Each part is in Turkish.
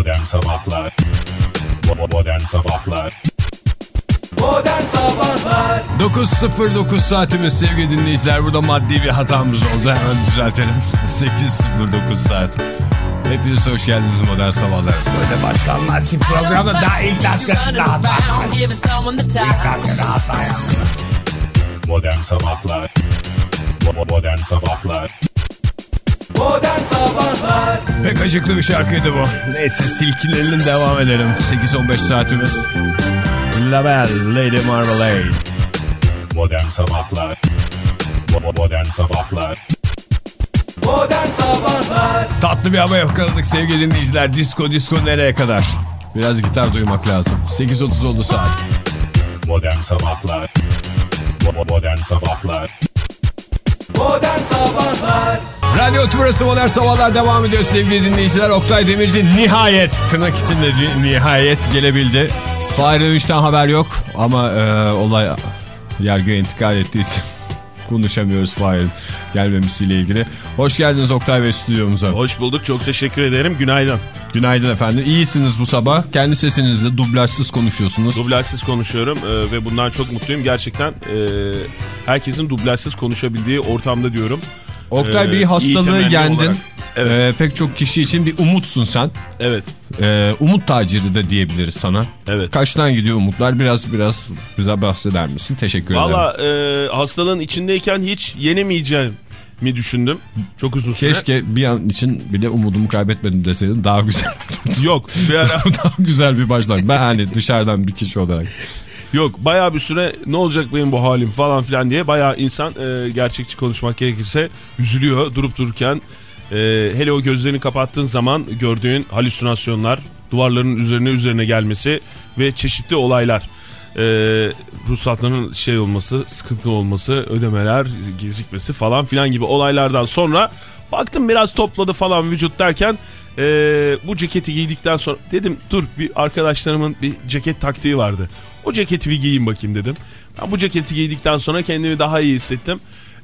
Modern Sabahlar Modern Sabahlar Modern Sabahlar 9.09 saatimiz sevgili dinleyiciler. Burada maddi bir hatamız oldu. Hemen düzeltelim. 8.09 saat. Hepiniz hoş geldiniz Modern Sabahlar. Böyle başlanmaz ki programda daha ilk dakikasında hata. İlk dakikada hata yaptım. Modern Sabahlar Modern Sabahlar Modern Sabahlar Pek acıklı bir şarkıydı bu. Neyse silkinelim devam edelim. 8-15 saatimiz. Label Lady Marmalade. Modern Sabahlar Modern Sabahlar Modern Sabahlar Tatlı bir hava yakaladık sevgili dinleyiciler. Disko disko nereye kadar? Biraz gitar duymak lazım. 8.30 oldu saat. Modern Sabahlar Modern Sabahlar Modern Sabahlar Radyo Tümrüt'ü Modern Sabahlar devam ediyor sevgili dinleyiciler. Oktay Demirci nihayet tırnak içinde nihayet gelebildi. Fahri Öğünç'ten haber yok ama e, olay yargıya intikal ettiği için konuşamıyoruz Fahri'nin gelmemesiyle ilgili. Hoş geldiniz Oktay Bey stüdyomuza. Hoş bulduk. Çok teşekkür ederim. Günaydın. Günaydın efendim. İyisiniz bu sabah. Kendi sesinizle dublajsız konuşuyorsunuz. Dublajsız konuşuyorum e, ve bundan çok mutluyum. Gerçekten e, herkesin dublajsız konuşabildiği ortamda diyorum. Oktay Ee, bir hastalığı yendin. olarak. Evet. Ee, pek çok kişi için bir umutsun sen. Evet. Ee, umut taciri de diyebiliriz sana. Evet. Kaçtan gidiyor umutlar? Biraz biraz bize bahseder misin? Teşekkür ederim. Valla e, hastalığın içindeyken hiç yenemeyeceğim mi düşündüm. Çok uzun süre. Keşke bir an için bile umudumu kaybetmedim deseydin daha güzel. Yok. Bir ara daha güzel bir başlangıç. Ben hani dışarıdan bir kişi olarak. Yok bayağı bir süre ne olacak benim bu halim falan filan diye bayağı insan e, gerçekçi konuşmak gerekirse üzülüyor durup dururken. E, hele o gözlerini kapattığın zaman gördüğün halüsinasyonlar, duvarların üzerine üzerine gelmesi ve çeşitli olaylar. E, ruhsatların şey olması, sıkıntı olması, ödemeler gecikmesi falan filan gibi olaylardan sonra baktım biraz topladı falan vücut derken e, bu ceketi giydikten sonra dedim dur bir arkadaşlarımın bir ceket taktiği vardı. O ceketi bir giyeyim bakayım dedim. Ben bu ceketi giydikten sonra kendimi daha iyi hissettim.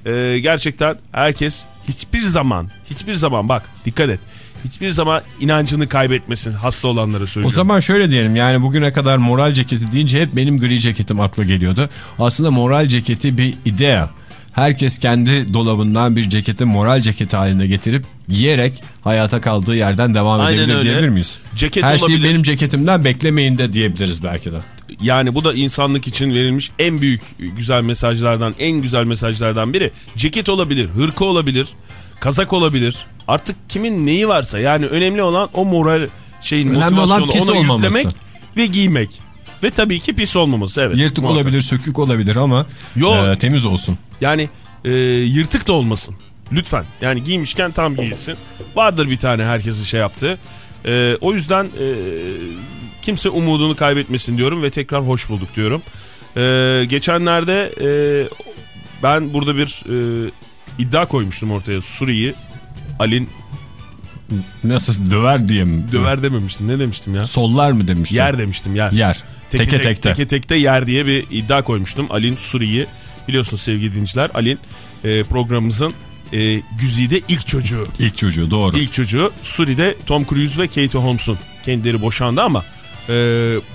E, gerçekten herkes hiçbir zaman, hiçbir zaman bak dikkat et. Hiçbir zaman inancını kaybetmesin hasta olanlara O söylüyorum. zaman şöyle diyelim yani bugüne kadar moral ceketi deyince hep benim gri ceketim akla geliyordu. Aslında moral ceketi bir idea. Herkes kendi dolabından bir ceketi moral ceketi haline getirip giyerek hayata kaldığı yerden devam Aynen edebilir öyle. diyebilir miyiz? Ceket Her şeyi olabilir. benim ceketimden beklemeyin de diyebiliriz belki de. Yani bu da insanlık için verilmiş en büyük güzel mesajlardan, en güzel mesajlardan biri. Ceket olabilir, hırka olabilir, kazak olabilir. Artık kimin neyi varsa yani önemli olan o moral şeyin Önemli olan motivasyonu pis ona olmaması. yüklemek ve giymek. Ve tabii ki pis olmaması evet. Yırtık muhakkak. olabilir, sökük olabilir ama Yo. e, temiz olsun. Yani e, yırtık da olmasın. Lütfen. Yani giymişken tam giyilsin. Vardır bir tane herkesin şey yaptığı. E, o yüzden e, kimse umudunu kaybetmesin diyorum ve tekrar hoş bulduk diyorum. E, geçenlerde e, ben burada bir e, iddia koymuştum ortaya. Suri'yi Alin Nasıl döver diye mi? döver dememiştim. Ne demiştim ya? Sollar mı demiştin? Yer demiştim yer. Yer. Teke, Teke tek- tekte. Teke tekte yer diye bir iddia koymuştum. Alin Suri'yi biliyorsunuz sevgili dinleyiciler. Alin e, programımızın e, güzide ilk çocuğu. İlk çocuğu doğru. İlk çocuğu Suri'de Tom Cruise ve Katie Holmes'un kendileri boşandı ama e,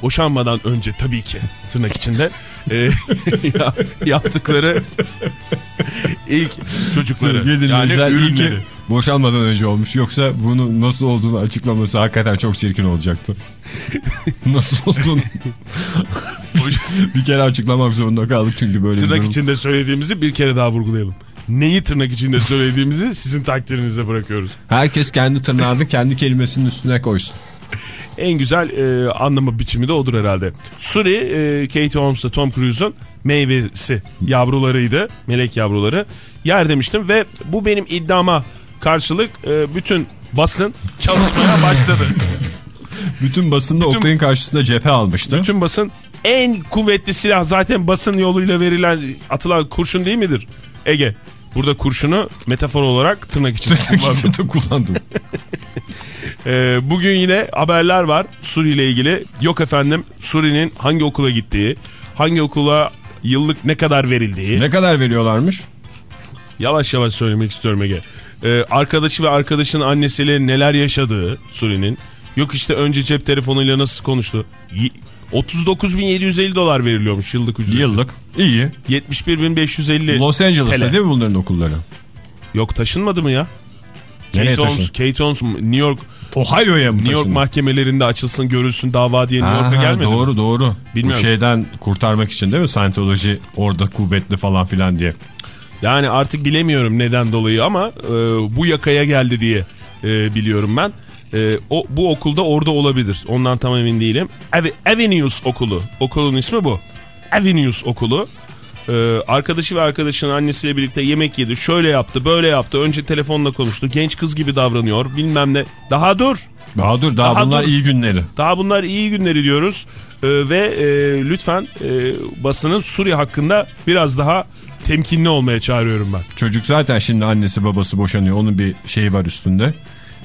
boşanmadan önce tabii ki tırnak içinde e, ya- yaptıkları ilk çocukları Sevgili yani ürünleri. boşanmadan önce olmuş. Yoksa bunun nasıl olduğunu açıklaması hakikaten çok çirkin olacaktı. nasıl olduğunu bir kere açıklamak zorunda kaldık çünkü böyle Tırnak içinde söylediğimizi bir kere daha vurgulayalım. Neyi tırnak içinde söylediğimizi sizin takdirinize bırakıyoruz. Herkes kendi tırnağını kendi kelimesinin üstüne koysun. En güzel e, anlama biçimi de odur herhalde. Suri, e, Katie Holmes'la Tom Cruise'un meyvesi yavrularıydı. Melek yavruları. Yer demiştim ve bu benim iddiama karşılık e, bütün basın çalışmaya başladı. Bütün basında Bütün- Oktay'ın karşısında cephe almıştı. bütün basın en kuvvetli silah zaten basın yoluyla verilen atılan kurşun değil midir? Ege. Burada kurşunu metafor olarak tırnak içinde kullandım. Kullandım. Ee, bugün yine haberler var Suri ile ilgili. Yok efendim Suri'nin hangi okula gittiği, hangi okula yıllık ne kadar verildiği. ne kadar veriyorlarmış? Yavaş yavaş söylemek istiyorum Ege. Ee, arkadaşı ve arkadaşının annesiyle neler yaşadığı Suri'nin. Yok işte önce cep telefonuyla nasıl konuştu. Y- 39.750 dolar veriliyormuş yıllık ücreti. Yıllık. İyi. 71.550. Los Angeles'ta TL. değil mi bunların okulları? Yok taşınmadı mı ya? Nereye Kate Holmes? Kate Holmes New York Ohio'ya mı New York taşındı? mahkemelerinde açılsın görülsün dava diye New York'a gelmedi. mi? Doğru doğru. Bilmiyorum. Bu şeyden kurtarmak için değil mi? Scientology orada kuvvetli falan filan diye. Yani artık bilemiyorum neden dolayı ama e, bu yakaya geldi diye e, biliyorum ben. E, o bu okulda orada olabilir. Ondan tam emin değilim. Ave- Avenues okulu. Okulun ismi bu. Avenues okulu. E, arkadaşı ve arkadaşının annesiyle birlikte yemek yedi. Şöyle yaptı, böyle yaptı. Önce telefonla konuştu. Genç kız gibi davranıyor. Bilmem ne. Daha dur. Daha dur daha, Daha bunlar dur. iyi günleri. Daha bunlar iyi günleri diyoruz. Ee, ve e, lütfen e, basının Suriye hakkında biraz daha temkinli olmaya çağırıyorum ben. Çocuk zaten şimdi annesi babası boşanıyor. Onun bir şeyi var üstünde.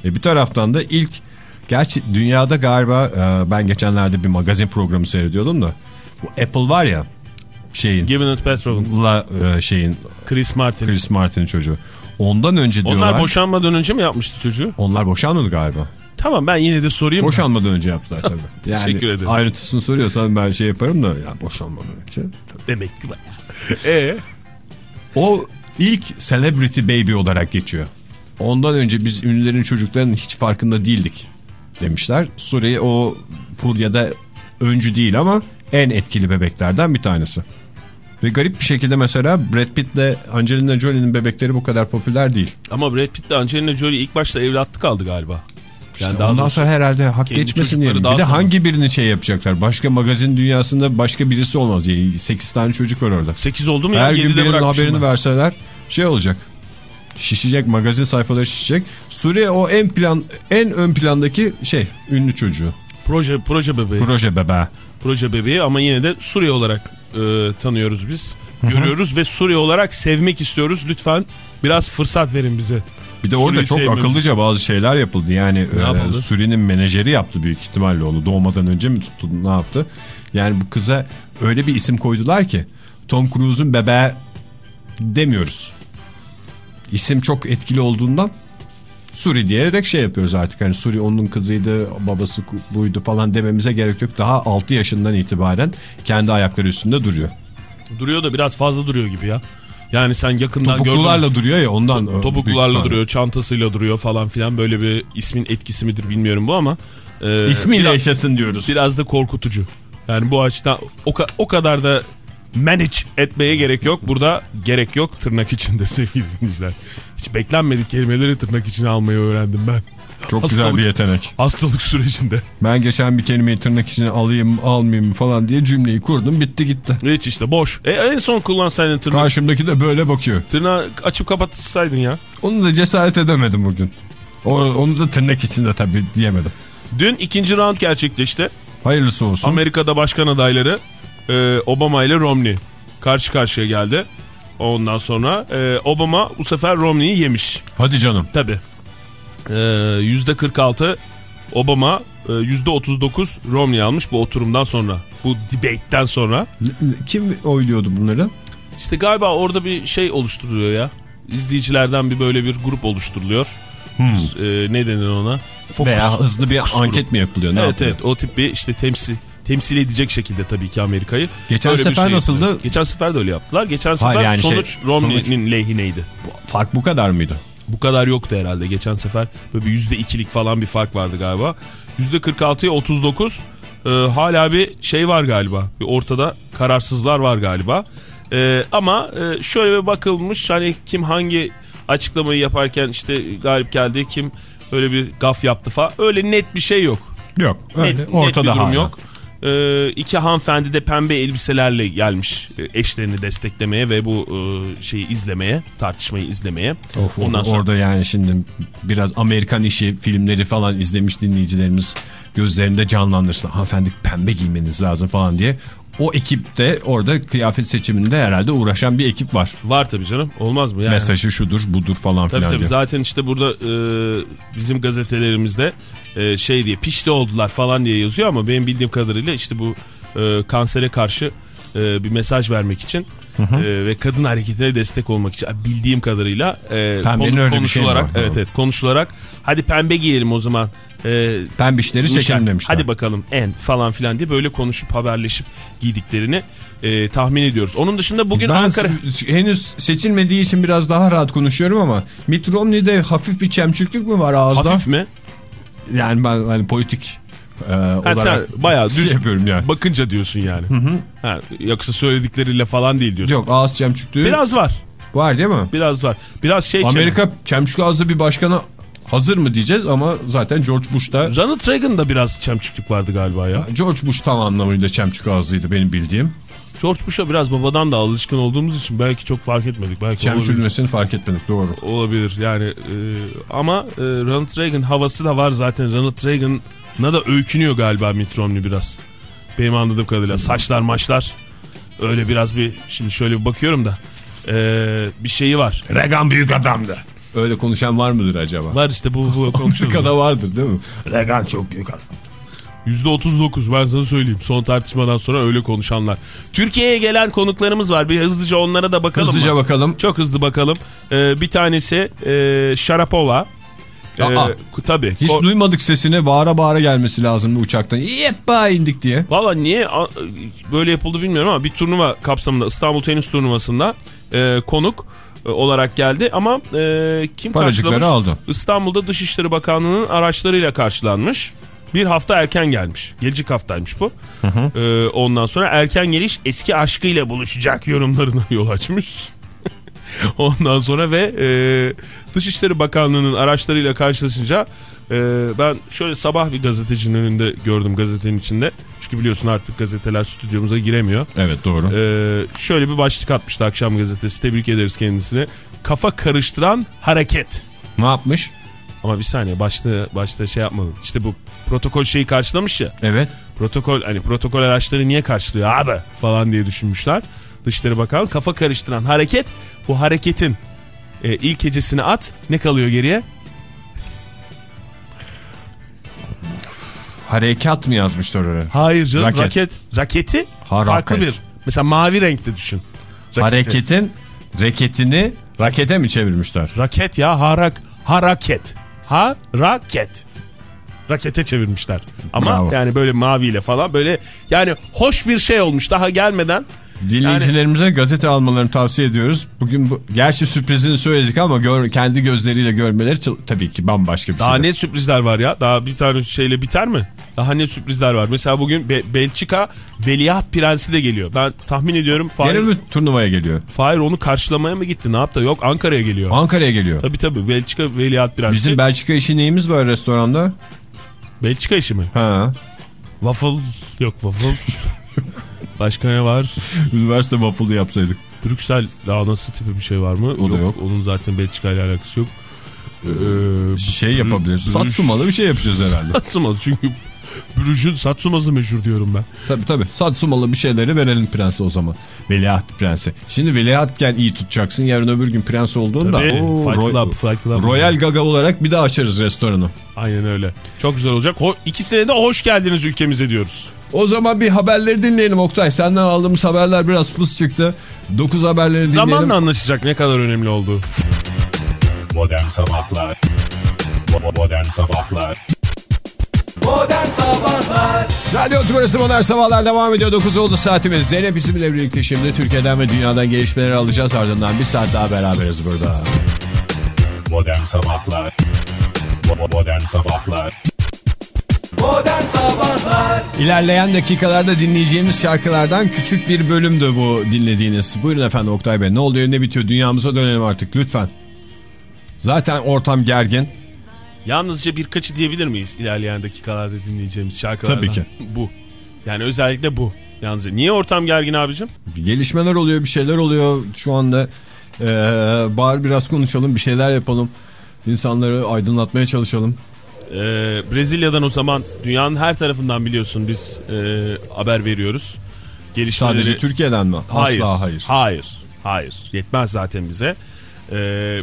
E, bir taraftan da ilk gerçi dünyada galiba e, ben geçenlerde bir magazin programı seyrediyordum da bu Apple var ya şeyin Gwyneth Paltrow'un, la e, şeyin Chris Martin. Chris Martin'in çocuğu. Ondan önce diyorlar. Onlar boşanmadan önce mi yapmıştı çocuğu? Onlar boşanmadı galiba. Tamam ben yine de sorayım. mı? Boşanmadan önce yaptılar tabii. Yani Teşekkür ederim. Ayrıntısını soruyorsan ben şey yaparım da ya boşanmadan önce. Demek ki bayağı. Ee? O ilk celebrity baby olarak geçiyor. Ondan önce biz ünlülerin çocuklarının hiç farkında değildik demişler. Suriye o Furya'da öncü değil ama en etkili bebeklerden bir tanesi. Ve garip bir şekilde mesela Brad Pitt'le Angelina Jolie'nin bebekleri bu kadar popüler değil. Ama Brad Pitt de Angelina Jolie ilk başta evlatlık aldı galiba. İşte Yani daha ondan sonra herhalde hak geçmesin diye. Bir de sonra. hangi birini şey yapacaklar? Başka magazin dünyasında başka birisi olmaz. Yani 8 tane çocuk var orada. 8 oldu mu ya? Her gün 7'de birinin haberini ben. verseler şey olacak. Şişecek magazin sayfaları şişecek. Suriye o en plan en ön plandaki şey ünlü çocuğu. Proje, proje bebeği. Proje bebeği. proje bebeği ama yine de Suriye olarak e, tanıyoruz biz. Görüyoruz ve Suriye olarak sevmek istiyoruz. Lütfen biraz fırsat verin bize. Bir de orada Suriye çok akıllıca bazı şeyler yapıldı. Yani e, yapıldı? Suriye'nin menajeri yaptı büyük ihtimalle onu. Doğmadan önce mi tuttu ne yaptı? Yani bu kıza öyle bir isim koydular ki Tom Cruise'un bebeği demiyoruz. İsim çok etkili olduğundan Suri diyerek şey yapıyoruz artık. Hani Suri onun kızıydı, babası buydu falan dememize gerek yok. Daha 6 yaşından itibaren kendi ayakları üstünde duruyor. Duruyor da biraz fazla duruyor gibi ya. Yani sen yakından gördün. Topuklularla duruyor ya ondan. büyük Topuklularla ihtimalle. duruyor, çantasıyla duruyor falan filan. Böyle bir ismin etkisi midir bilmiyorum bu ama. e, İsmiyle biraz, yaşasın diyoruz. biraz da korkutucu. Yani bu açıdan o, o kadar da manage etmeye gerek yok. Burada gerek yok tırnak içinde sevgili dinleyiciler. Hiç beklenmedik kelimeleri tırnak içine almayı öğrendim ben. Çok Hastalık- güzel bir yetenek. Hastalık sürecinde. Ben geçen bir kelimeyi tırnak içine alayım almayayım falan diye cümleyi kurdum bitti gitti. Hiç işte boş. E, en son kullansaydın tırnağı. Karşımdaki de böyle bakıyor. Tırnağı açıp kapatsaydın ya. Onu da cesaret edemedim bugün. Onu da tırnak içinde tabii diyemedim. Dün ikinci round gerçekleşti. Hayırlısı olsun. Amerika'da başkan adayları e, Obama ile Romney karşı karşıya geldi. Ondan sonra e, Obama bu sefer Romney'i yemiş. Hadi canım. Tabi. Yüzde 46 Obama, e, yüzde 39 Romney almış bu oturumdan sonra. Bu debate'den sonra. Kim oyluyordu bunları? İşte galiba orada bir şey oluşturuluyor ya. İzleyicilerden bir böyle bir grup oluşturuluyor. E, ne denir ona? Fokus. Hmm. Veya hızlı bir anket grubu. mi yapılıyor? Ne Evet yapılıyor? evet o tip bir işte temsil temsil edecek şekilde tabii ki Amerika'yı. Geçen Öyle sefer şey nasıldı? yaptılar. Geçen sefer de öyle yaptılar. Geçen sefer Hayır, yani şey, sonuç Romney'nin sonuç- lehineydi. Fark bu kadar mıydı? Bu kadar yoktu herhalde. Geçen sefer böyle bir yüzde ikilik falan bir fark vardı galiba. Yüzde 46'ya 39 e, hala bir şey var galiba. Bir ortada kararsızlar var galiba. E, ama e, şöyle bir bakılmış hani kim hangi açıklamayı yaparken işte galip geldi kim öyle bir gaf yaptı falan. Öyle net bir şey yok. Yok. Öyle. Net, net Ortada bir durum hala. yok. Ee, iki hanımefendi de pembe elbiselerle gelmiş e, eşlerini desteklemeye ve bu e, şeyi izlemeye, tartışmayı izlemeye. Of, of, Ondan sonra Orada yani şimdi biraz Amerikan işi filmleri falan izlemiş dinleyicilerimiz gözlerinde canlandırsın. Hanımefendi pembe giymeniz lazım falan diye. O ekip de orada kıyafet seçiminde herhalde uğraşan bir ekip var. var tabii canım. Olmaz mı? Yani, Mesajı şudur budur falan Tabii filan tabii diye. zaten işte burada e, bizim gazetelerimizde e, şey diye pişti oldular falan diye yazıyor ama benim bildiğim kadarıyla işte bu e, kansere karşı e, bir mesaj vermek için e, ve kadın hareketine destek olmak için bildiğim kadarıyla e, bir şey konuşularak var? evet evet konuşularak hadi pembe giyelim o zaman e, Pembişleri çekelim demişler. Hadi bakalım en falan filan diye böyle konuşup haberleşip giydiklerini e, tahmin ediyoruz. Onun dışında bugün ben Ankara... henüz seçilmediği için biraz daha rahat konuşuyorum ama Mitt Romney'de hafif bir çemçüklük mü var ağızda? Hafif mi? Yani ben hani politik e, Ha, olarak sen bayağı şey düz yapıyorum yani. bakınca diyorsun yani. Ha, yoksa söyledikleriyle falan değil diyorsun. Yok ağız çemçüklüğü Biraz var. var değil mi? Biraz var. Biraz şey Amerika çemçük ağızlı bir başkana hazır mı diyeceğiz ama zaten George Bush'ta Ronald Reagan'da biraz çemçüklük vardı galiba ya. George Bush tam anlamıyla çemçük ağızlıydı benim bildiğim. George Bush'a biraz babadan da alışkın olduğumuz için belki çok fark etmedik. Belki. Çemçülmesini fark etmedik doğru. olabilir yani e, ama e, Ronald Reagan havası da var zaten Ronald Reagan'a da öykünüyor galiba Mitt Romney biraz benim anladığım kadarıyla saçlar maçlar öyle biraz bir şimdi şöyle bir bakıyorum da e, bir şeyi var Reagan büyük adamdı. Öyle konuşan var mıdır acaba? var işte bu, bu Amerika'da vardır değil mi? Reagan çok büyük adam. %39 ben sana söyleyeyim son tartışmadan sonra öyle konuşanlar Türkiye'ye gelen konuklarımız var bir hızlıca onlara da bakalım Hızlıca mı? bakalım. çok hızlı bakalım E, bir tanesi e, Sharapova e, Aa. tabii Hiç Ko- duymadık sesini bağıra bağıra gelmesi lazımdı uçaktan. Yeppa indik diye. Valla niye böyle yapıldı bilmiyorum ama bir turnuva kapsamında İstanbul Tenis Turnuvası'nda e, konuk olarak geldi ama e, kim karşılamış? aldı. İstanbul'da Dışişleri Bakanlığı'nın araçlarıyla karşılanmış. Bir hafta erken gelmiş. Gelecek haftaymış bu. E, ondan sonra erken geliş eski aşkıyla buluşacak yorumlarına yol açmış. Ondan sonra ve e, Dışişleri Bakanlığı'nın araçlarıyla karşılaşınca e, ben şöyle sabah bir gazetecinin önünde gördüm gazetenin içinde. Çünkü biliyorsun artık gazeteler stüdyomuza giremiyor. Evet doğru. E, şöyle bir başlık atmıştı akşam gazetesi. Tebrik ederiz kendisine. Kafa karıştıran hareket. ne yapmış? Ama bir saniye başta başta şey yapmadım. İşte bu protokol şeyi karşılamış ya. Evet. Protokol hani protokol araçları niye karşılıyor abi falan diye düşünmüşler. Dışişleri Bakanı kafa karıştıran hareket bu hareketin e, ilk hecesini at ne kalıyor geriye? Harekat mı yazmışlar oraya? Hayır canım Raket. raket. Raketi Haraket. farklı bir. Mesela mavi renkte düşün. Raketi. Hareketin reketini rakete mi çevirmişler? Raket ya harak hareket. Ha raket. Rakete çevirmişler. Ama Bravo. yani böyle maviyle falan böyle yani hoş bir şey olmuş daha gelmeden. Dinleyicilerimize gazete almalarını tavsiye ediyoruz. Bugün bu, gerçi sürprizini söyledik ama gör, kendi gözleriyle görmeleri tabii ki bambaşka bir Daha şey. ne sürprizler var ya? Daha bir tane şeyle biter mi? Daha ne sürprizler var? Mesela bugün Be- Belçika Veliaht Prensi de geliyor. Ben tahmin ediyorum Fahir, Gene mi turnuvaya geliyor? Fahir onu karşılamaya mı gitti? Ne yaptı? Yok Ankara'ya geliyor. Ankara'ya geliyor. Tabii tabii Belçika Veliaht Prensi. Bizim Belçika işi neyimiz var restoranda? Belçika işi mi? Ha. Waffle yok waffle. Başka ne var? Üniversite waffle'ı yapsaydık. Brüksel lahanası tipi bir şey var mı? O da yok. Onun zaten Belçika ile alakası yok. Ee, Şey yapabiliriz. Satsumalı bir şey yapacağız herhalde. Satsumalı çünkü Brüj'ün Satsuması meşhur diyorum ben. tabii tabii. Satsumalı bir şeyleri verelim prense o zaman. Veliaht prensi. Şimdi veliahtken iyi tutacaksın. Yarın öbür gün prens olduğunda. Tabii, oo, Fight Roy- Club, Fight Club. Royal Gaga olarak bir daha açarız restoranı. Aynen öyle. Çok güzel olacak. Ho İkisine de hoş geldiniz ülkemize diyoruz. O zaman bir haberleri dinleyelim Oktay. Senden aldığımız haberler biraz fıs çıktı. 9 haberleri dinleyelim. Zamanla anlaşacak ne kadar önemli olduğu. Modern Sabahlar Modern Sabahlar Modern Sabahlar Radyo Tümrüsü Modern Sabahlar devam ediyor. 9 oldu saatimiz. Zeynep bizimle birlikte şimdi Türkiye'den ve dünyadan gelişmeleri alacağız. Ardından bir saat daha beraberiz burada. Modern Sabahlar Modern Sabahlar Modern Sabahlar İlerleyen dakikalarda dinleyeceğimiz şarkılardan küçük bir bölümdü bu dinlediğiniz. Buyurun efendim Oktay Bey. Ne oluyor ne bitiyor dünyamıza dönelim artık lütfen. Zaten ortam gergin. Yalnızca birkaçı diyebilir miyiz ilerleyen dakikalarda dinleyeceğimiz şarkılardan? Tabii ki. bu. Yani özellikle bu. Yalnızca. Niye ortam gergin abicim? Gelişmeler oluyor bir şeyler oluyor şu anda. Ee, bari biraz konuşalım bir şeyler yapalım. İnsanları aydınlatmaya çalışalım. Ee, Brezilya'dan o zaman dünyanın her tarafından biliyorsun biz e, haber veriyoruz. Gelişmeleri... Sadece Türkiye'den mi? Hayır. Asla hayır. Hayır. Hayır. Yetmez zaten bize. Ee,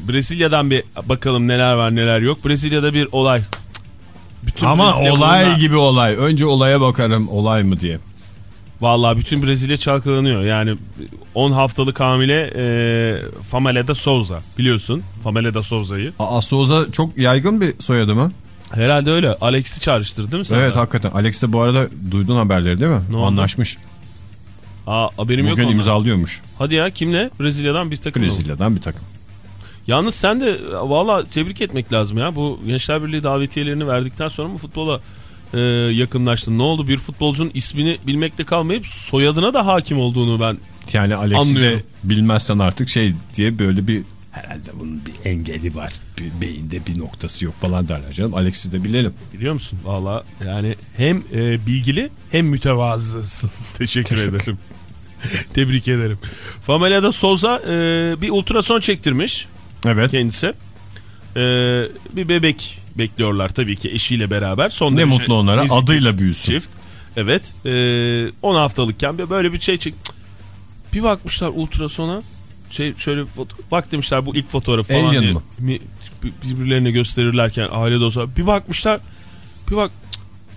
Brezilya'dan bir bakalım neler var neler yok. Brezilya'da bir olay. Bütün Ama Brezilya olay bununla- gibi olay. Önce olaya bakarım olay mı diye. Vallahi bütün Brezilya çalkalanıyor. Yani 10 haftalık hamile e, Famela da Souza biliyorsun. Famela da Souza'yı. Aa, Souza çok yaygın bir soyadı mı? Herhalde öyle. Alex'i çağrıştırdı değil mi sen? Evet hakikaten. Alex de bu arada duydun haberleri değil mi? Ne oldu? Anlaşmış. Aa, haberim yok Bugün imzalıyormuş. Hadi ya kimle? Brezilya'dan bir takım. mı? Brezilya'dan bir takım. Yalnız sen de valla tebrik etmek lazım ya. Bu Gençler Birliği davetiyelerini verdikten sonra mı futbola e, yakınlaştın? Ne oldu? Bir futbolcunun ismini bilmekte kalmayıp soyadına da hakim olduğunu ben Yani Alex'i de bilmezsen artık şey diye böyle bir herhalde bunun bir engeli var. Bir beyinde bir noktası yok falan derler canım. Alex'i de bilelim. biliyor musun? Valla yani hem e, bilgili hem mütevazısın. Teşekkür Teşekkür. ederim. Tebrik ederim. Famelia'da Souza e, bir ultrason çektirmiş Evet. kendisi. E, bir bebek bekliyorlar tabii ki eşiyle beraber. Son Ne derece mutlu onlara. Adıyla büyüsün. Çift. Evet. E, 10 haftalıkken böyle bir şey çek. Bir bakmışlar ultrasona. Şey şöyle bak demişler bu ilk fotoğrafı falan Alien diye. mı? Birbirlerine gösterirlerken aile dostu. Bir bakmışlar. Bir bak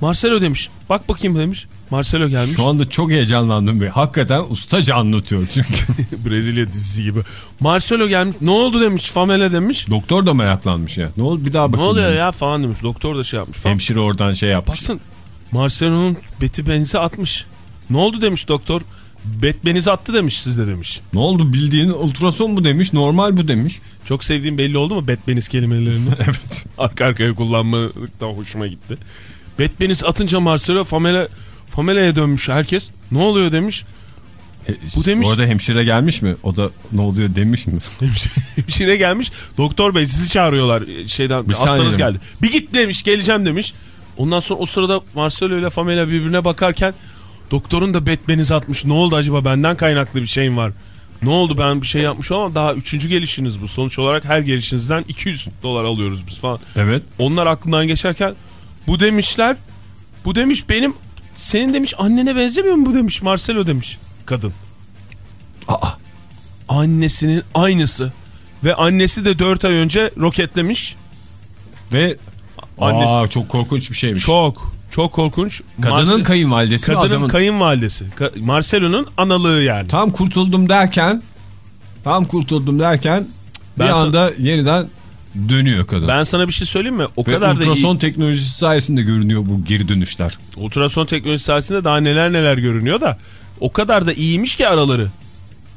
Marcelo demiş. Bak bakayım demiş. Marcelo gelmiş. Şu anda çok heyecanlandım ve hakikaten ustaca anlatıyor çünkü. Brezilya dizisi gibi. Marcelo gelmiş. Ne oldu demiş. Famele demiş. Doktor da meraklanmış ya. Ne oldu bir daha Ne bakayım. oluyor demiş. ya falan demiş. Doktor da şey yapmış falan. Hemşire oradan şey yapmış. Baksın Marcelo'nun beti benzi atmış. Ne oldu demiş doktor. Bet benizi attı demiş sizde demiş. Ne oldu bildiğin ultrason bu demiş normal bu demiş. Çok sevdiğim belli oldu mu Batmaniz kelimelerini? evet. Arka arkaya kullanmaktan hoşuma gitti. Batmaniz atınca Marcelo Famele, Famele'ye dönmüş herkes. Ne oluyor demiş. Bu demiş- Orada hemşire gelmiş mi? O da ne oluyor demiş mi? Hemşire gelmiş. Doktor bey sizi çağırıyorlar. Şeyden Bir hastanız geldi. Bir git demiş geleceğim demiş. Ondan sonra o sırada Marcelo ile Famela birbirine bakarken doktorun da Batman'iz atmış. Ne oldu acaba benden kaynaklı bir şeyim var. Ne oldu ben bir şey yapmış ama daha üçüncü gelişiniz bu. Sonuç olarak her gelişinizden 200 dolar alıyoruz biz falan. Evet. Onlar aklından geçerken bu demişler. Bu demiş benim senin demiş annene benzemiyor mu bu demiş Marcelo demiş kadın. Aa. Annesinin aynısı. Ve annesi de 4 ay önce roketlemiş. Ve Annesi- Aa, çok korkunç bir şeymiş. Çok çok korkunç. Kadının Marce- kayınvalidesi kadının adamın? kayınvalidesi. Ka- Marcelo'nun analığı yani. Tam kurtuldum derken tam kurtuldum derken Ben bir anda yeniden dönüyor kadın. Ben sana bir şey söyleyeyim mi? O Ve kadar da ultrason teknolojisi sayesinde görünüyor bu geri dönüşler. Ultrason teknolojisi sayesinde daha neler neler görünüyor da o kadar da iyiymiş ki araları.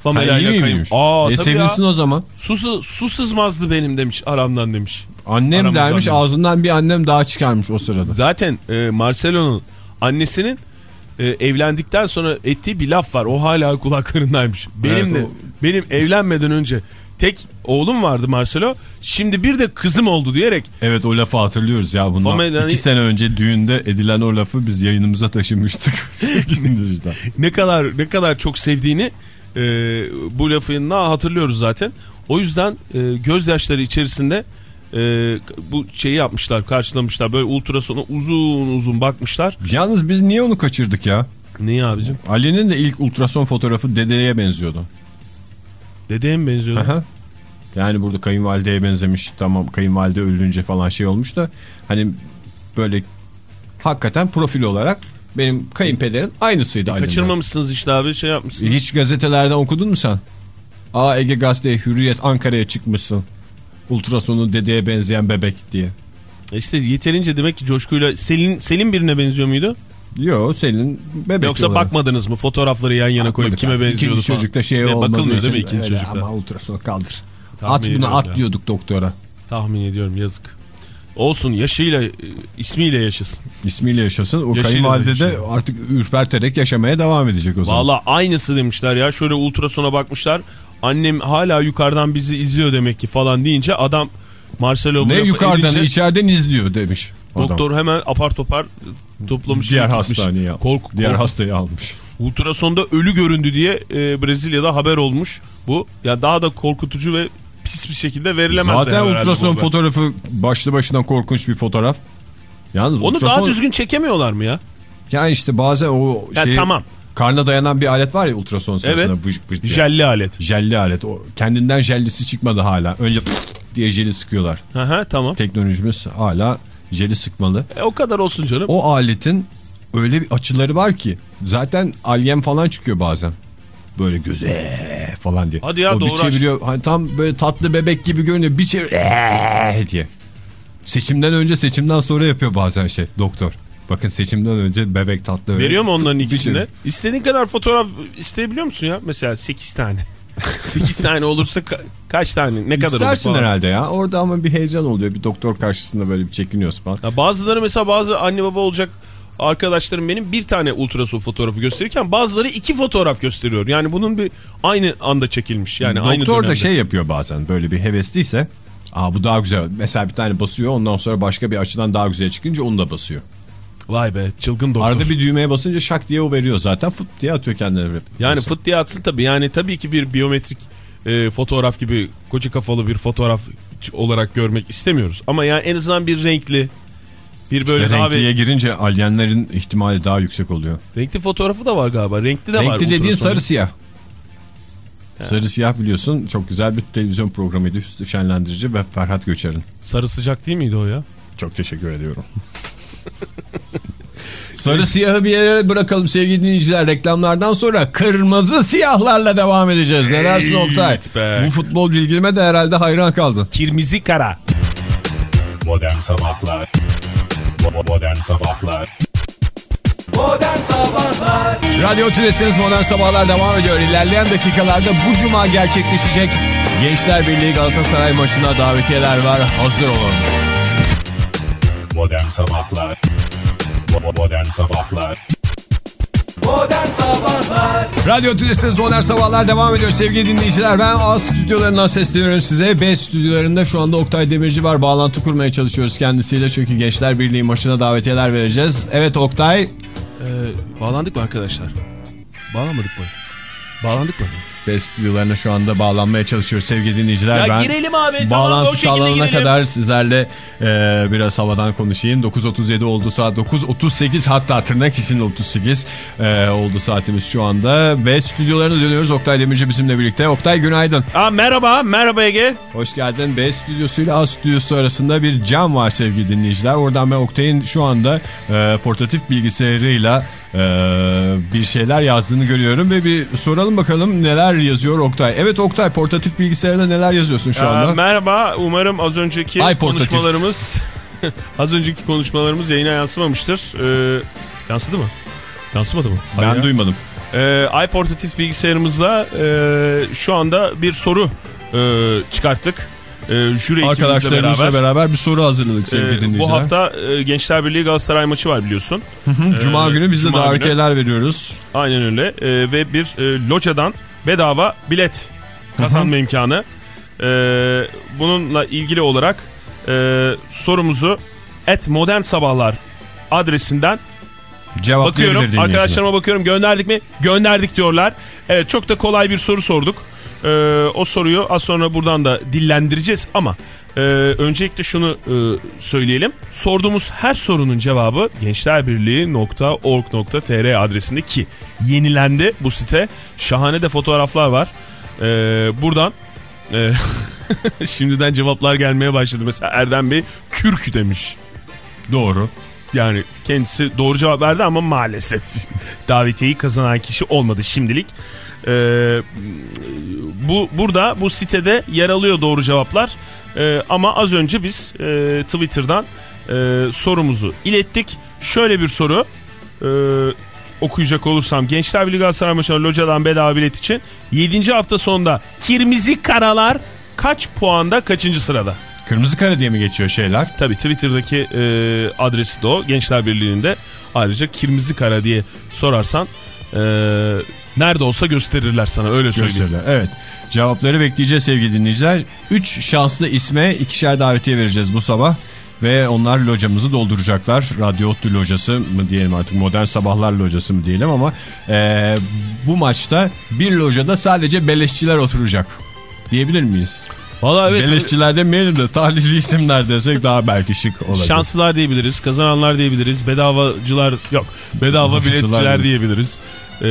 Pamela ile kayın. Aa e tabii ya. o zaman. Su, su sızmazdı benim demiş aramdan demiş. Annem Aramızdan dermiş demiş. ağzından bir annem daha çıkarmış o sırada. Zaten e, Marcelo'nun annesinin e, evlendikten sonra ettiği bir laf var. O hala kulaklarındaymış. Benim Evet, de o- benim evlenmeden önce tek oğlum vardı Marcelo. Şimdi bir de kızım oldu diyerek Evet o lafı hatırlıyoruz ya bundan. Famela- iki sene önce düğünde edilen o lafı biz yayınımıza taşımıştık. Ne kadar ne kadar çok sevdiğini e, bu lafını hatırlıyoruz zaten. O yüzden e, gözyaşları içerisinde e, bu şeyi yapmışlar, karşılamışlar. Böyle ultrasona uzun uzun bakmışlar. Yalnız biz niye onu kaçırdık ya? Niye abicim? Ali'nin de ilk ultrason fotoğrafı dedeye benziyordu. Dedeye mi benziyor? Aha. Yani burada kayınvalideye benzemiş tamam kayınvalide ölünce falan şey olmuş da hani böyle hakikaten profil olarak benim kayınpederin aynısıydı Ali'nin. Kaçırmamışsınız işte abi şey yapmışsınız. Hiç gazetelerden okudun mu sen? Aa Ege Gazete Hürriyet Ankara'ya çıkmışsın. Ultrasonu dedeye benzeyen bebek diye. İşte yeterince demek ki coşkuyla Selin Selin birine benziyor muydu? Yo senin bebek Yoksa olarak. bakmadınız mı fotoğrafları yan yana koyup Bakmadık kime abi. benziyordu İkinci falan. çocukta şey Ve olmadığı bakılmıyor değil mi ikinci çocukta? Ama ultrasonu kaldır. Tahmin at bunu at ya. diyorduk doktora. Tahmin ediyorum yazık. Olsun yaşıyla e, ismiyle yaşasın. İsmiyle yaşasın. O Yaşıyla kayınvalide de artık ürperterek yaşamaya devam edecek o zaman. Valla aynısı demişler ya. Şöyle ultrasona bakmışlar. Annem hala yukarıdan bizi izliyor demek ki falan deyince adam Marcelo ne yukarıdan edince içeriden izliyor demiş. adam. Doktor hemen apar topar toplamış. diğer hastaneye Kork, diğer kork- hastayı almış. Ultrasonda ölü göründü diye e, Brezilya'da haber olmuş bu. Ya daha da korkutucu ve pis bir şekilde verilemez. Zaten ultrason fotoğrafı başlı başına korkunç bir fotoğraf. Yalnız Onu ultrason, daha düzgün çekemiyorlar mı ya? Yani işte bazen o Ya şey tamam. karna dayanan bir alet var ya ultrason sırasında. Evet. Vıç diye. Jelli alet. Jelli alet. O kendinden jellisi çıkmadı hala. Önce diye jeli sıkıyorlar. Aha, tamam. Teknolojimiz hala jeli sıkmalı. E, o kadar olsun canım. O aletin öyle bir açıları var ki zaten alien falan çıkıyor bazen. Böyle göze falan diye. Hadi ya, o doğru çeviriyor. Hani tam böyle tatlı bebek gibi görünüyor. Bir çeviriyor "Ee" diye. Seçimden önce seçimden sonra yapıyor bazen şey doktor. Bakın seçimden önce bebek tatlı. ve- Veriyor mu onların ikisini? şey. İstediğin kadar fotoğraf isteyebiliyor musun ya? Mesela 8 tane. 8 tane olursa ka- kaç tane? Ne kadar olur İstersin falan. herhalde ya. Orada ama bir heyecan oluyor. Bir doktor karşısında böyle bir çekiniyorsun falan. Ya bazıları mesela bazı anne baba olacak arkadaşlarım benim bir tane ultrason fotoğrafı gösterirken bazıları iki fotoğraf gösteriyor. Yani bunun bir aynı anda çekilmiş. Yani aynı doktor da dönemde. şey yapıyor bazen böyle bir hevesliyse. Aa bu daha güzel. Mesela bir tane basıyor ondan sonra başka bir açıdan daha güzel çıkınca onu da basıyor. Vay be çılgın doktor. Arada bir düğmeye basınca şak diye o veriyor zaten. Fıt diye atıyor kendine. Yani fıt diye atsın tabii. Yani tabii ki bir biyometrik e, fotoğraf gibi koca kafalı bir fotoğraf olarak görmek istemiyoruz. Ama yani en azından bir renkli bir böyle İşte daha renkliye girince alyenlerin ihtimali daha yüksek oluyor. renkli fotoğrafı da var galiba. Renkli de var. Renkli dediğin sarı siyah. Sarı siyah biliyorsun çok güzel bir televizyon programıydı. Hüsnü Şenlendirici ve Ferhat Göçer'in. Sarı sıcak değil miydi o ya? Çok teşekkür ediyorum. Sarı siyahı bir yere bırakalım sevgili dinleyiciler. Reklamlardan sonra kırmızı siyahlarla devam edeceğiz. Ne dersin Oktay? be. Bu futbol bilgime de herhalde hayran kaldın. Kirmizi kara. Modern Sabahlar Modern Sabahlar Modern Sabahlar Radyo Tülesi'niz Modern Sabahlar devam ediyor. İlerleyen dakikalarda bu cuma gerçekleşecek Gençler Birliği Galatasaray maçına davetiyeler var. Hazır olun. Modern Sabahlar Modern Sabahlar Modern Sabahlar Radyo Tülesi'niz Modern Sabahlar devam ediyor sevgili dinleyiciler. Ben A stüdyolarından sesleniyorum size. B stüdyolarında şu anda Oktay Demirci var. Bağlantı kurmaya çalışıyoruz kendisiyle. Çünkü Gençler Birliği maçına davetiyeler vereceğiz. Evet Oktay. Ee, bağlandık mı arkadaşlar? Bağlanmadık mı? Bağlandık mı? B stüdyolarına şu anda bağlanmaya çalışıyoruz sevgili dinleyiciler. Ya ben girelim abi, tamam, Bağlantı sağlanana kadar sizlerle e, biraz havadan konuşayım. 9.37 oldu saat 9.38 hatta tırnak içinde 38 e, oldu saatimiz şu anda. B stüdyolarına dönüyoruz. Oktay Demirci bizimle birlikte. Oktay günaydın. Aa, merhaba, merhaba Ege. Hoş geldin. B stüdyosuyla A stüdyosu arasında bir cam var sevgili dinleyiciler. Oradan ben Oktay'ın şu anda e, portatif bilgisayarıyla e, bir şeyler yazdığını görüyorum. Ve bir soralım bakalım neler yazıyor Oktay. Evet Oktay portatif bilgisayarda neler yazıyorsun şu Aa, anda? merhaba, umarım az önceki Ay, portatif. konuşmalarımız az önceki konuşmalarımız yayına yansımamıştır. Ee, yansıdı mı? Yansımadı mı? ben Hayır. duymadım. Ee, iPortatif bilgisayarımızla e, şu anda bir soru e, çıkarttık. E, jüri Arkadaşlarımızla beraber. beraber. bir soru hazırladık sevgili Ee, dinleyiciler. bu hafta e, Gençler Birliği Galatasaray maçı var biliyorsun. Cuma Ee, günü biz de Cuma günü. davetiyeler veriyoruz. Aynen öyle. Ee, ve bir e, locadan bedava bilet kazanma imkanı. Ee, bununla ilgili olarak e, sorumuzu et modern sabahlar adresinden bakıyorum. Arkadaşlarıma bakıyorum gönderdik mi? Gönderdik diyorlar. Evet çok da kolay bir soru sorduk. Ee, o soruyu az sonra buradan da dillendireceğiz ama e, öncelikle şunu e, söyleyelim. Sorduğumuz her sorunun cevabı gençlerbirliği.org.tr adresinde ki yenilendi bu site. Şahane de fotoğraflar var. Ee, buradan e, şimdiden cevaplar gelmeye başladı. Mesela Erdem Bey kürkü demiş. Doğru. Yani kendisi doğru cevap verdi ama maalesef davetiyeyi kazanan kişi olmadı şimdilik. Ee, bu burada bu sitede yer alıyor doğru cevaplar. Ee, ama az önce biz e, Twitter'dan e, sorumuzu ilettik. Şöyle bir soru e, okuyacak olursam Gençler Birliği Galatasaray maçına locadan bedava bilet için 7. hafta sonunda Kirmizi Karalar kaç puanda kaçıncı sırada? Kırmızı kare diye mi geçiyor şeyler? Tabii Twitter'daki e, adresi de o. Gençler Birliği'nde ayrıca Kırmızı Kara diye sorarsan e, nerede olsa gösterirler sana öyle söyleyeyim. Evet. Cevapları bekleyeceğiz sevgili dinleyiciler. 3 şanslı isme ikişer davetiye vereceğiz bu sabah. Ve onlar locamızı dolduracaklar. Radyo Otlu locası mı diyelim artık modern sabahlar locası mı diyelim ama e, bu maçta bir locada sadece beleşçiler oturacak. Diyebilir miyiz? Valla evet Beleşçiler demeyelim de talihli isimler desek daha belki şık olabilir. şanslılar diyebiliriz, kazananlar diyebiliriz, bedavacılar yok, bedava biletçiler diyebiliriz. E,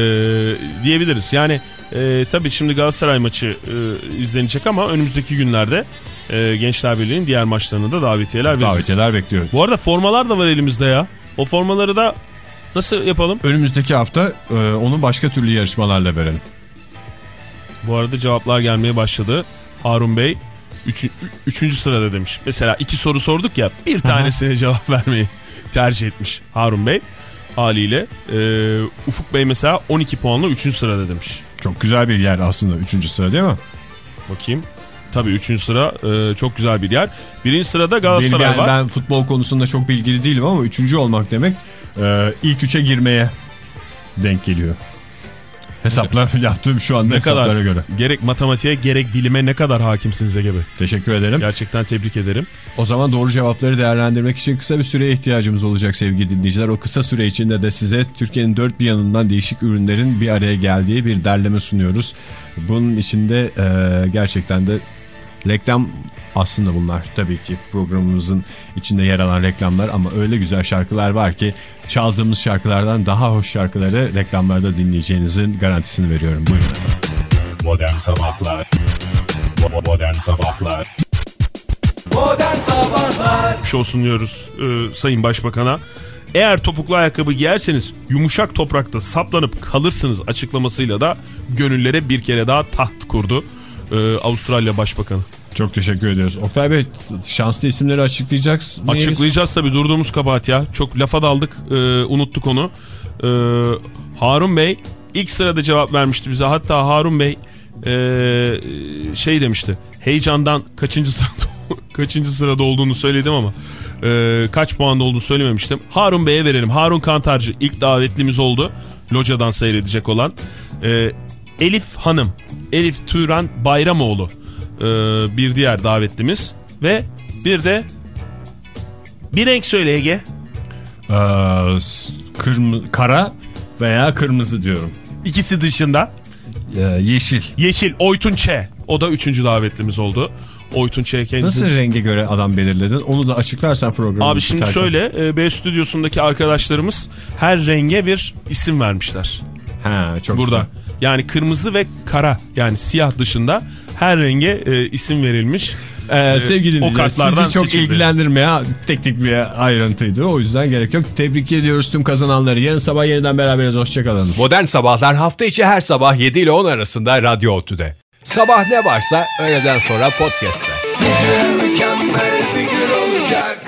diyebiliriz. Yani e, tabii şimdi Galatasaray maçı e, izlenecek ama önümüzdeki günlerde e, Gençler Birliği'nin diğer maçlarını da davetiyeler vereceğiz. Davetiyeler bekliyoruz. Bu arada formalar da var elimizde ya. O formaları da nasıl yapalım? Önümüzdeki hafta e, onu başka türlü yarışmalarla verelim. Bu arada cevaplar gelmeye başladı. Harun Bey Üç, üçüncü sırada demiş. Mesela iki soru sorduk ya bir tanesine cevap vermeyi tercih etmiş Harun Bey haliyle. Ee, Ufuk Bey mesela 12 puanla 3. sırada demiş. Çok güzel bir yer aslında 3. sıra değil mi? Bakayım. Tabii 3. sıra e, çok güzel bir yer. Birinci sırada Benim Galatasaray yani var. ben futbol konusunda çok bilgili değilim ama 3. olmak demek e, ilk 3'e girmeye denk geliyor. Hesaplar yaptığım şu anda ne hesaplara kadar göre. gerek matematiğe gerek bilime ne kadar hakimsiniz Ege Bey. Teşekkür ederim. Gerçekten tebrik ederim. O zaman doğru cevapları değerlendirmek için kısa bir süreye ihtiyacımız olacak sevgili dinleyiciler. O kısa süre içinde de size Türkiye'nin dört bir yanından değişik ürünlerin bir araya geldiği bir derleme sunuyoruz. Bunun içinde e, gerçekten de reklam aslında bunlar tabii ki programımızın içinde yer alan reklamlar ama öyle güzel şarkılar var ki çaldığımız şarkılardan daha hoş şarkıları reklamlarda dinleyeceğinizin garantisini veriyorum. Buyurun. Modern Sabahlar Modern Sabahlar Modern Sabahlar Bir şey sunuyoruz e, Sayın Başbakan'a. Eğer topuklu ayakkabı giyerseniz yumuşak toprakta saplanıp kalırsınız açıklamasıyla da gönüllere bir kere daha taht kurdu e, Avustralya Başbakanı. Çok teşekkür ediyoruz. Oktay Bey şanslı isimleri açıklayacak mıyız? Açıklayacağız tabii durduğumuz kabahat ya. Çok lafa daldık e, unuttuk onu. E, Harun Bey ilk sırada cevap vermişti bize. Hatta Harun Bey e, şey demişti. Heyecandan kaçıncı sırada, kaçıncı sırada olduğunu söyledim ama e, kaç puanda olduğunu söylememiştim. Harun Bey'e verelim. Harun Kantarcı ilk davetlimiz oldu. Locadan seyredecek olan. E, Elif Hanım. Elif Turan Bayramoğlu. E, bir diğer davetlimiz. Ve bir de bir renk söyle Ege. Ee, kırmı, kara veya kırmızı diyorum. İkisi dışında Ee, yeşil. yeşil Oytun Ç. O da üçüncü davetlimiz oldu. Oytun Ç kendisi. Nasıl renge göre adam belirledin? Onu da açıklarsan programı. Abi şimdi biterken. şöyle e, B stüdyosundaki arkadaşlarımız her renge bir isim vermişler. Ha, çok Burada. güzel. Yani kırmızı ve kara yani siyah dışında her renge e, isim verilmiş. Ee, sevgili o dinleyiciler sizi çok seçildi. ilgilendirmeye teknik bir ayrıntıydı. O yüzden gerek yok. Tebrik ediyoruz tüm kazananları. Yarın sabah yeniden beraberiz. Hoşçakalın. Modern Sabahlar hafta içi her sabah 7 ile 10 arasında Radyo Otü'de. Sabah ne varsa öğleden sonra podcast'te. Bugün mükemmel bir gün olacak